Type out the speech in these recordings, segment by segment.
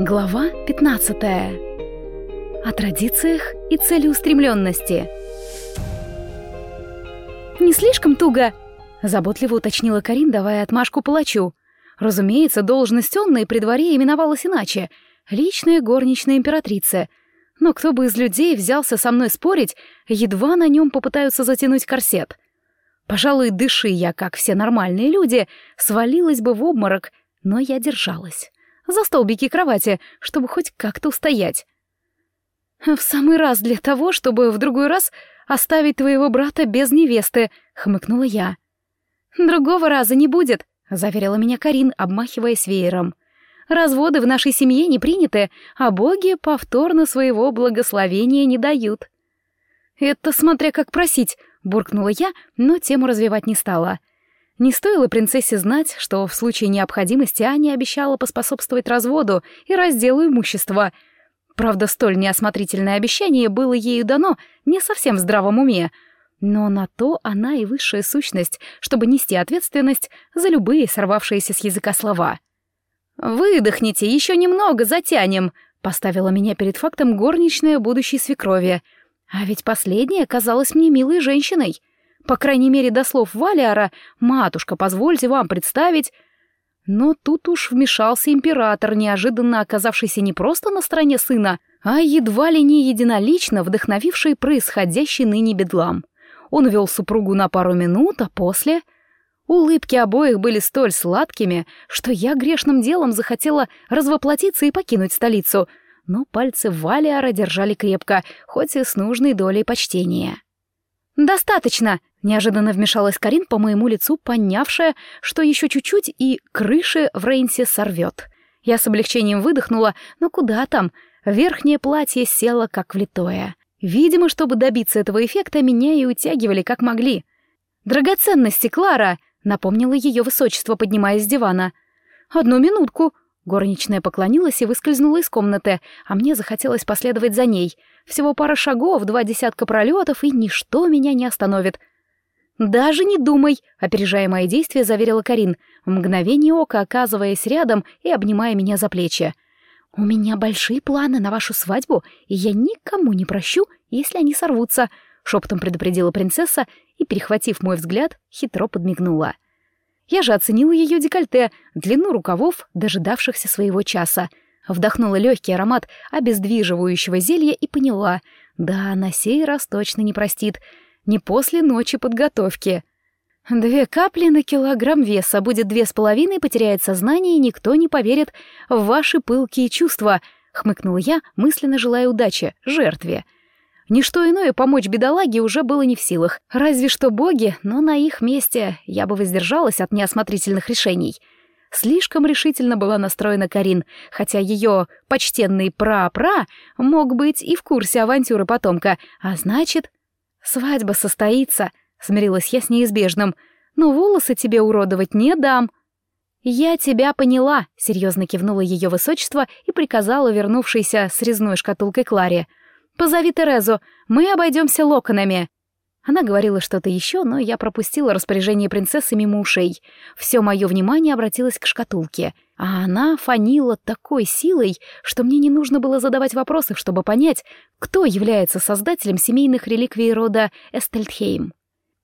Глава 15. О традициях и целеустремленности. «Не слишком туго?» — заботливо уточнила Карин, давая отмашку палачу. Разумеется, должность Онны при дворе именовалась иначе — личная горничная императрица. Но кто бы из людей взялся со мной спорить, едва на нем попытаются затянуть корсет. Пожалуй, дыши я, как все нормальные люди, свалилась бы в обморок, но я держалась за столбики кровати, чтобы хоть как-то устоять. «В самый раз для того, чтобы в другой раз оставить твоего брата без невесты», — хмыкнула я. «Другого раза не будет», — заверила меня Карин, обмахиваясь веером. «Разводы в нашей семье не приняты, а боги повторно своего благословения не дают». «Это смотря как просить», — буркнула я, но тему развивать не стала. Не стоило принцессе знать, что в случае необходимости Аня обещала поспособствовать разводу и разделу имущества. Правда, столь неосмотрительное обещание было ею дано не совсем в здравом уме, но на то она и высшая сущность, чтобы нести ответственность за любые сорвавшиеся с языка слова. «Выдохните, еще немного затянем», — поставила меня перед фактом горничная будущей свекрови. А ведь последняя казалась мне милой женщиной — по крайней мере, до слов Валиара «Матушка, позвольте вам представить...» Но тут уж вмешался император, неожиданно оказавшийся не просто на стороне сына, а едва ли не единолично вдохновивший происходящий ныне бедлам. Он увел супругу на пару минут, а после... Улыбки обоих были столь сладкими, что я грешным делом захотела развоплотиться и покинуть столицу, но пальцы Валиара держали крепко, хоть и с нужной долей почтения. «Достаточно!» — неожиданно вмешалась Карин по моему лицу, понявшая, что еще чуть-чуть и крыши в Рейнсе сорвет. Я с облегчением выдохнула, но куда там? Верхнее платье село как влитое. Видимо, чтобы добиться этого эффекта, меня и утягивали как могли. «Драгоценности, Клара!» — напомнила ее высочество, поднимаясь с дивана. «Одну минутку!» Горничная поклонилась и выскользнула из комнаты, а мне захотелось последовать за ней. Всего пара шагов, два десятка пролетов, и ничто меня не остановит. «Даже не думай», — опережая мои действия, заверила Карин, в мгновение ока оказываясь рядом и обнимая меня за плечи. «У меня большие планы на вашу свадьбу, и я никому не прощу, если они сорвутся», — шепотом предупредила принцесса и, перехватив мой взгляд, хитро подмигнула. — я же оценила ее декольте, длину рукавов, дожидавшихся своего часа. Вдохнула легкий аромат обездвиживающего зелья и поняла, да, на сей раз точно не простит, не после ночи подготовки. Две капли на килограмм веса, будет две с половиной, потеряет сознание, и никто не поверит в ваши пылкие чувства, хмыкнула я, мысленно желая удачи жертве — Ничто иное помочь бедолаге уже было не в силах. Разве что боги, но на их месте я бы воздержалась от неосмотрительных решений. Слишком решительно была настроена Карин, хотя ее почтенный пра-пра мог быть и в курсе авантюры потомка, а значит... «Свадьба состоится», — смирилась я с неизбежным, «но волосы тебе уродовать не дам». «Я тебя поняла», — серьезно кивнула ее высочество и приказала вернувшейся с резной шкатулкой Кларе — Позови Терезу, мы обойдемся локонами». Она говорила что-то еще, но я пропустила распоряжение принцессы мимо ушей. Все мое внимание обратилось к шкатулке, а она фанила такой силой, что мне не нужно было задавать вопросы, чтобы понять, кто является создателем семейных реликвий рода Эстельдхейм.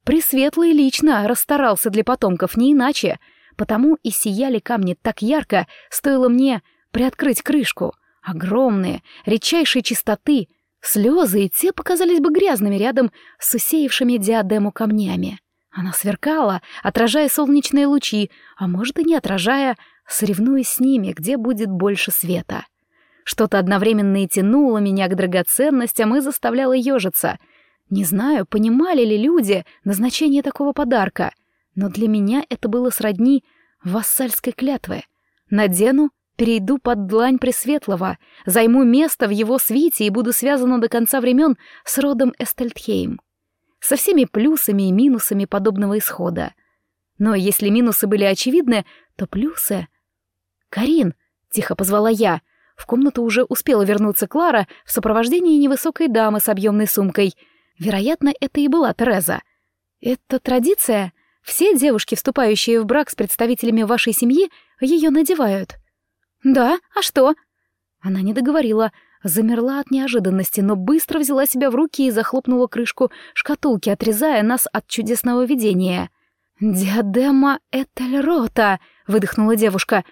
Пресветлый лично расстарался для потомков не иначе, потому и сияли камни так ярко, стоило мне приоткрыть крышку. Огромные, редчайшей чистоты, Слезы и те показались бы грязными рядом с усеявшими диадему камнями. Она сверкала, отражая солнечные лучи, а может и не отражая, соревнуясь с ними, где будет больше света. Что-то одновременно и тянуло меня к драгоценностям и заставляло ежиться. Не знаю, понимали ли люди назначение такого подарка, но для меня это было сродни вассальской клятвы. Надену Перейду под длань Пресветлого, займу место в его свите и буду связана до конца времен с родом Эстельтхейм. Со всеми плюсами и минусами подобного исхода. Но если минусы были очевидны, то плюсы... «Карин!» — тихо позвала я. В комнату уже успела вернуться Клара в сопровождении невысокой дамы с объемной сумкой. Вероятно, это и была Тереза. «Это традиция? Все девушки, вступающие в брак с представителями вашей семьи, ее надевают?» «Да, а что?» Она не договорила, замерла от неожиданности, но быстро взяла себя в руки и захлопнула крышку шкатулки, отрезая нас от чудесного видения. «Диадема Этельрота!» — выдохнула девушка.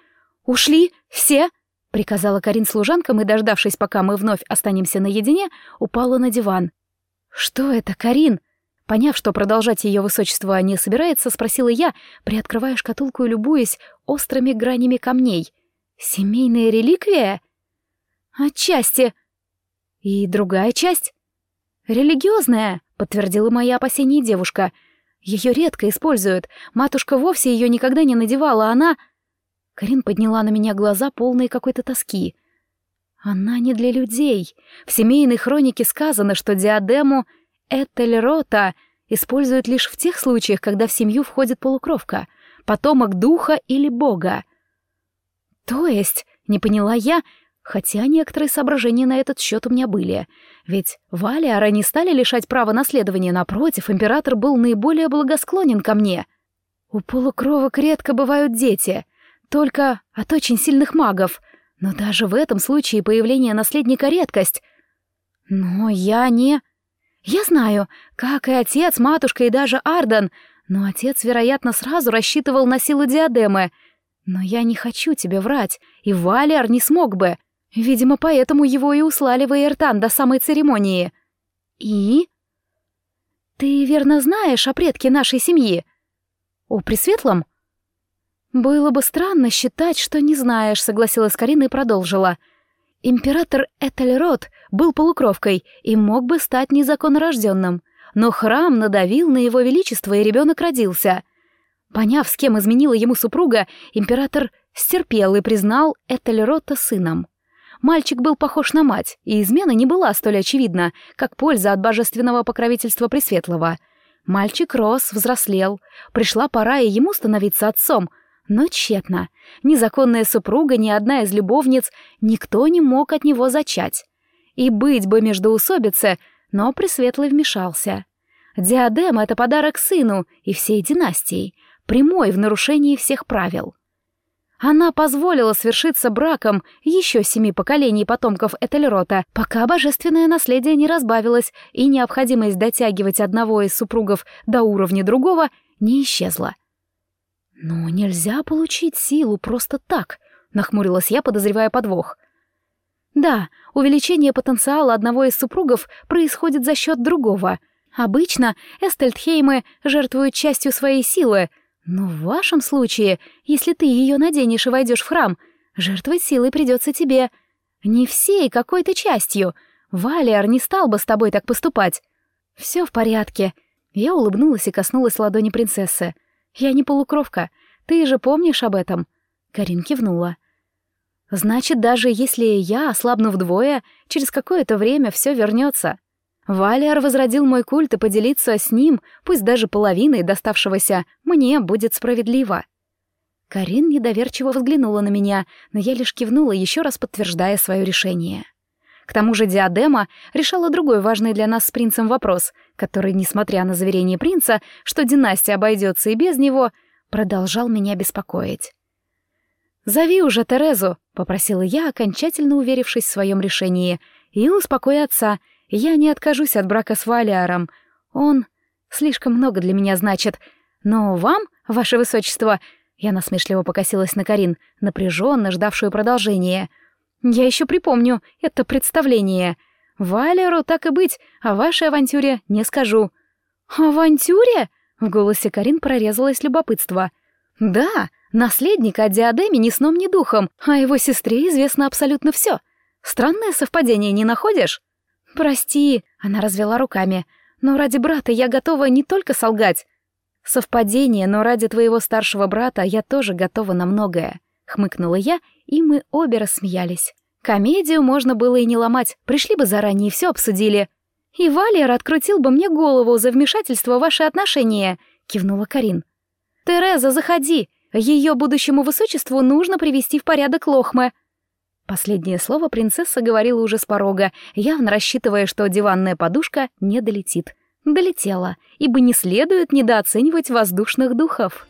«Ушли? Все?» — приказала Карин служанкам и, дождавшись, пока мы вновь останемся наедине, упала на диван. «Что это, Карин?» Поняв, что продолжать ее высочество не собирается, спросила я, приоткрывая шкатулку и любуясь острыми гранями камней. «Семейная реликвия?» «Отчасти». «И другая часть?» «Религиозная», — подтвердила мои опасения девушка. «Ее редко используют. Матушка вовсе ее никогда не надевала, она...» Карин подняла на меня глаза, полные какой-то тоски. «Она не для людей. В семейной хронике сказано, что диадему Этельрота используют лишь в тех случаях, когда в семью входит полукровка, потомок духа или бога». «То есть...» — не поняла я, хотя некоторые соображения на этот счет у меня были. Ведь Валиара не стали лишать права наследования, напротив, император был наиболее благосклонен ко мне. У полукровок редко бывают дети, только от очень сильных магов, но даже в этом случае появление наследника — редкость. Но я не... Я знаю, как и отец, матушка и даже Арден, но отец, вероятно, сразу рассчитывал на силу диадемы. Но я не хочу тебе врать, и Валиар не смог бы. Видимо, поэтому его и услали в Эйртан до самой церемонии. И? Ты верно знаешь о предке нашей семьи? О Пресветлом? Было бы странно считать, что не знаешь, согласилась Карина и продолжила. Император Этельрод был полукровкой и мог бы стать незаконнорожденным, но храм надавил на его величество, и ребенок родился. Поняв, с кем изменила ему супруга, император стерпел и признал Этельрота сыном. Мальчик был похож на мать, и измена не была столь очевидна, как польза от божественного покровительства Пресветлого. Мальчик рос, взрослел. Пришла пора и ему становиться отцом. Но тщетно. Ни законная супруга, ни одна из любовниц, никто не мог от него зачать. И быть бы междоусобице, но Пресветлый вмешался. Диадем — это подарок сыну и всей династии, прямой в нарушении всех правил. Она позволила свершиться браком еще семи поколений потомков Этельрота, пока божественное наследие не разбавилось и необходимость дотягивать одного из супругов до уровня другого не исчезла. «Но нельзя получить силу просто так», — нахмурилась я, подозревая подвох. «Да, увеличение потенциала одного из супругов происходит за счет другого. Обычно Эстельдхеймы жертвуют частью своей силы — но в вашем случае, если ты ее наденешь и войдешь в храм, жертвовать силой придется тебе. Не всей какой-то частью. Валиар не стал бы с тобой так поступать. Все в порядке. Я улыбнулась и коснулась ладони принцессы. Я не полукровка. Ты же помнишь об этом? Карин кивнула. Значит, даже если я ослабну вдвое, через какое-то время все вернется. Валиар возродил мой культ, и поделиться с ним, пусть даже половиной доставшегося, мне будет справедливо. Карин недоверчиво взглянула на меня, но я лишь кивнула, еще раз подтверждая свое решение. К тому же диадема решала другой важный для нас с принцем вопрос, который, несмотря на заверение принца, что династия обойдется и без него, продолжал меня беспокоить. «Зови уже Терезу», — попросила я, окончательно уверившись в своем решении, — «и успокой отца, я не откажусь от брака с Валиаром. Он слишком много для меня значит. Но вам, ваше высочество, я насмешливо покосилась на Карин, напряженно ждавшую продолжения. Я еще припомню это представление. Валеру так и быть, о вашей авантюре не скажу. Авантюре? В голосе Карин прорезалось любопытство. Да, наследник о диадеме ни сном, ни духом, а его сестре известно абсолютно все. Странное совпадение, не находишь? «Прости», — она развела руками, — «но ради брата я готова не только солгать. Совпадение, но ради твоего старшего брата я тоже готова на многое», — хмыкнула я, и мы обе рассмеялись. Комедию можно было и не ломать, пришли бы заранее и все обсудили. «И Валер открутил бы мне голову за вмешательство в ваши отношения», — кивнула Карин. «Тереза, заходи. Ее будущему высочеству нужно привести в порядок лохмы. Последнее слово принцесса говорила уже с порога, явно рассчитывая, что диванная подушка не долетит. Долетела, ибо не следует недооценивать воздушных духов.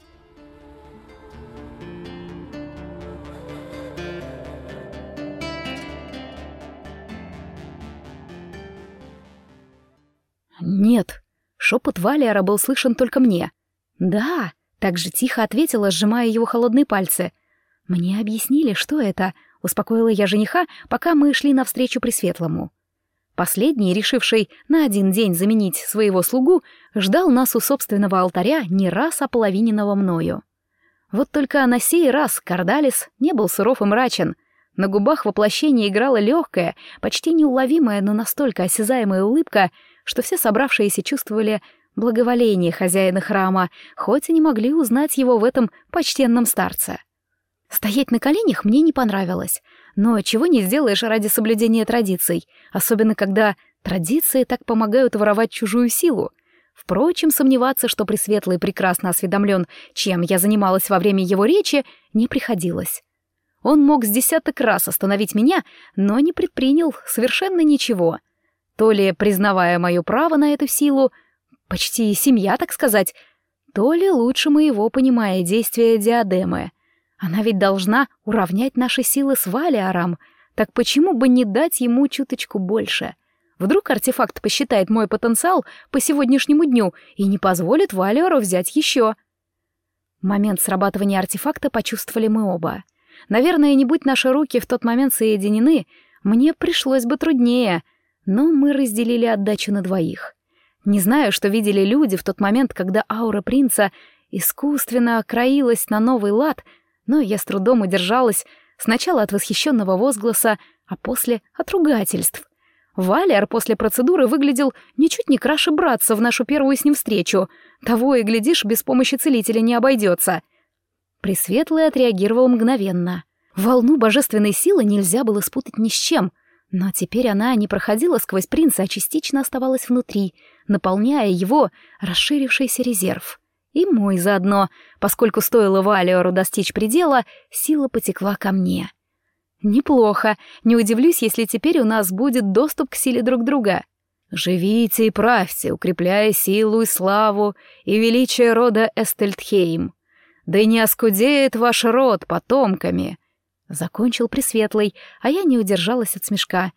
«Нет», — шепот Валиара был слышен только мне. «Да», — так же тихо ответила, сжимая его холодные пальцы. «Мне объяснили, что это успокоила я жениха, пока мы шли навстречу Пресветлому. Последний, решивший на один день заменить своего слугу, ждал нас у собственного алтаря не раз ополовиненного мною. Вот только на сей раз Кардалис не был суров и мрачен. На губах воплощения играла легкая, почти неуловимая, но настолько осязаемая улыбка, что все собравшиеся чувствовали благоволение хозяина храма, хоть и не могли узнать его в этом почтенном старце. Стоять на коленях мне не понравилось, но чего не сделаешь ради соблюдения традиций, особенно когда традиции так помогают воровать чужую силу. Впрочем, сомневаться, что Пресветлый прекрасно осведомлен, чем я занималась во время его речи, не приходилось. Он мог с десяток раз остановить меня, но не предпринял совершенно ничего. То ли признавая мое право на эту силу, почти семья, так сказать, то ли лучше моего понимая действия диадемы — она ведь должна уравнять наши силы с Валиаром, так почему бы не дать ему чуточку больше? Вдруг артефакт посчитает мой потенциал по сегодняшнему дню и не позволит Валиару взять еще. Момент срабатывания артефакта почувствовали мы оба. Наверное, не будь наши руки в тот момент соединены, мне пришлось бы труднее, но мы разделили отдачу на двоих. Не знаю, что видели люди в тот момент, когда аура принца искусственно краилась на новый лад — но я с трудом удержалась сначала от восхищенного возгласа, а после — от ругательств. Валер после процедуры выглядел ничуть не краше братца в нашу первую с ним встречу. Того и, глядишь, без помощи целителя не обойдется. Пресветлый отреагировал мгновенно. Волну божественной силы нельзя было спутать ни с чем, но теперь она не проходила сквозь принца, а частично оставалась внутри, наполняя его расширившийся резерв. И мой заодно, поскольку стоило Валиору достичь предела, сила потекла ко мне. Неплохо, не удивлюсь, если теперь у нас будет доступ к силе друг друга. Живите и правьте, укрепляя силу и славу и величие рода Эстельтхейм. Да и не оскудеет ваш род потомками. Закончил Пресветлый, а я не удержалась от смешка.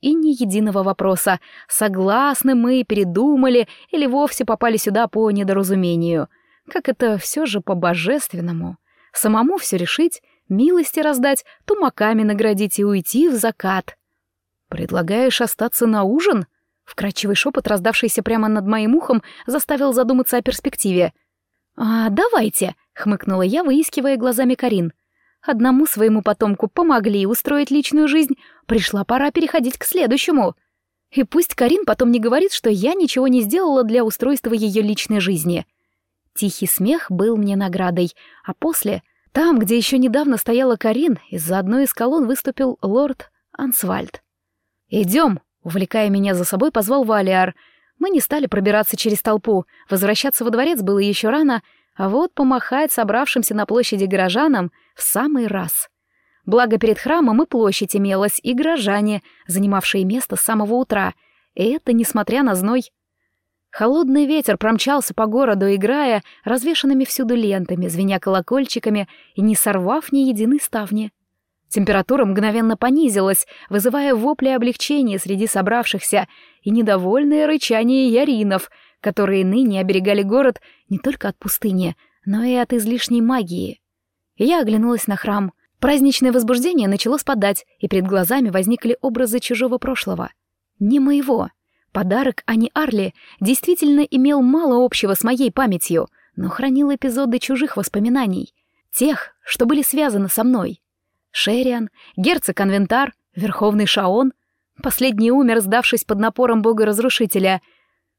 И ни единого вопроса, согласны мы, передумали или вовсе попали сюда по недоразумению. Как это все же по-божественному. Самому все решить, милости раздать, тумаками наградить и уйти в закат. «Предлагаешь остаться на ужин?» Вкрадчивый шепот, раздавшийся прямо над моим ухом, заставил задуматься о перспективе. «А, давайте», — хмыкнула я, выискивая глазами Карин. «Одному своему потомку помогли устроить личную жизнь, пришла пора переходить к следующему. И пусть Карин потом не говорит, что я ничего не сделала для устройства ее личной жизни. Тихий смех был мне наградой, а после, там, где еще недавно стояла Карин, из-за одной из колонн выступил лорд Ансвальд. «Идем», — увлекая меня за собой, позвал Валиар. Мы не стали пробираться через толпу, возвращаться во дворец было еще рано, а вот помахать собравшимся на площади горожанам в самый раз. Благо перед храмом и площадь имелась, и горожане, занимавшие место с самого утра, и это несмотря на зной. Холодный ветер промчался по городу, играя развешанными всюду лентами, звеня колокольчиками и не сорвав ни единой ставни. Температура мгновенно понизилась, вызывая вопли облегчения среди собравшихся и недовольное рычание яринов, которые ныне оберегали город не только от пустыни, но и от излишней магии. Я оглянулась на храм. Праздничное возбуждение начало спадать, и перед глазами возникли образы чужого прошлого. Не моего. Подарок Ани Арли действительно имел мало общего с моей памятью, но хранил эпизоды чужих воспоминаний, тех, что были связаны со мной. Шериан, герцог Конвентар, Верховный Шаон. Последний умер, сдавшись под напором бога-разрушителя.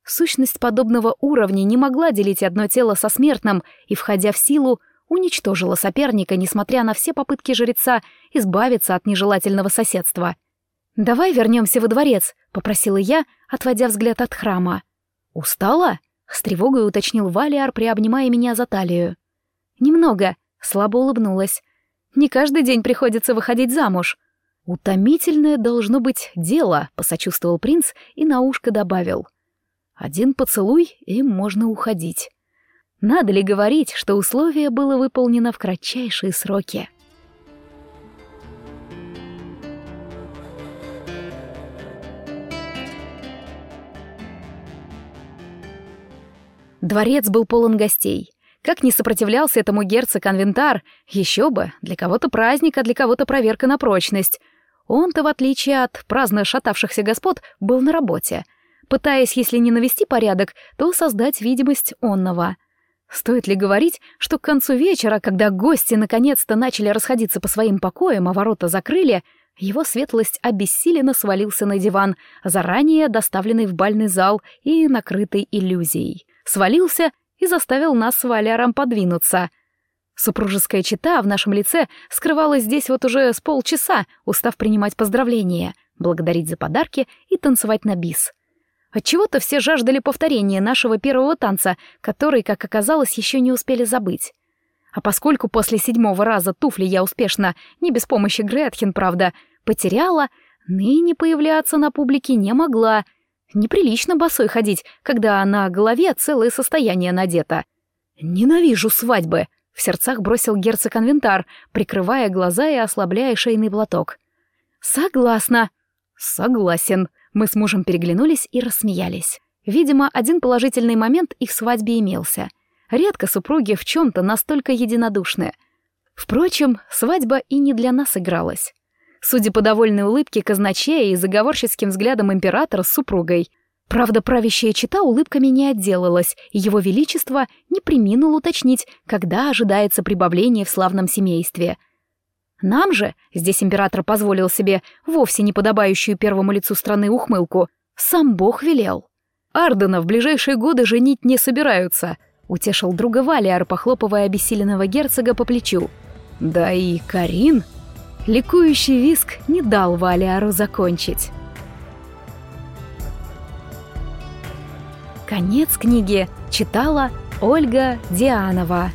Сущность подобного уровня не могла делить одно тело со смертным и, входя в силу, уничтожила соперника, несмотря на все попытки жреца избавиться от нежелательного соседства — «Давай вернемся во дворец», — попросила я, отводя взгляд от храма. «Устала?» — с тревогой уточнил Валиар, приобнимая меня за талию. «Немного», — слабо улыбнулась. «Не каждый день приходится выходить замуж». «Утомительное должно быть дело», — посочувствовал принц и на ушко добавил. «Один поцелуй, и можно уходить». Надо ли говорить, что условие было выполнено в кратчайшие сроки?» Дворец был полон гостей. Как не сопротивлялся этому герцог-конвентар, еще бы, для кого-то праздник, а для кого-то проверка на прочность. Он-то, в отличие от праздно шатавшихся господ, был на работе, пытаясь, если не навести порядок, то создать видимость онного. Стоит ли говорить, что к концу вечера, когда гости наконец-то начали расходиться по своим покоям, а ворота закрыли, его светлость обессиленно свалился на диван, заранее доставленный в бальный зал и накрытый иллюзией. Свалился и заставил нас с Валяром подвинуться. Супружеская чита в нашем лице скрывалась здесь вот уже с полчаса, устав принимать поздравления, благодарить за подарки и танцевать на бис. Отчего-то все жаждали повторения нашего первого танца, который, как оказалось, еще не успели забыть. А поскольку после седьмого раза туфли я успешно, не без помощи Гретхен, правда, потеряла, ныне появляться на публике не могла. Неприлично босой ходить, когда на голове целое состояние надето. «Ненавижу свадьбы!» — в сердцах бросил герцог-конвентар, прикрывая глаза и ослабляя шейный платок. «Согласна!» «Согласен!» Мы с мужем переглянулись и рассмеялись. Видимо, один положительный момент их свадьбе имелся. Редко супруги в чем-то настолько единодушны. Впрочем, свадьба и не для нас игралась. Судя по довольной улыбке казначея и заговорческим взглядам императора с супругой. Правда, правящая чита улыбками не отделалась, и его величество не приминул уточнить, когда ожидается прибавление в славном семействе — нам же, здесь император позволил себе вовсе не подобающую первому лицу страны ухмылку, сам бог велел. Ардена в ближайшие годы женить не собираются, утешил друга Валиар, похлопывая обессиленного герцога по плечу. Да и Карин... Ликующий виск не дал Валиару закончить. Конец книги читала Ольга Дианова.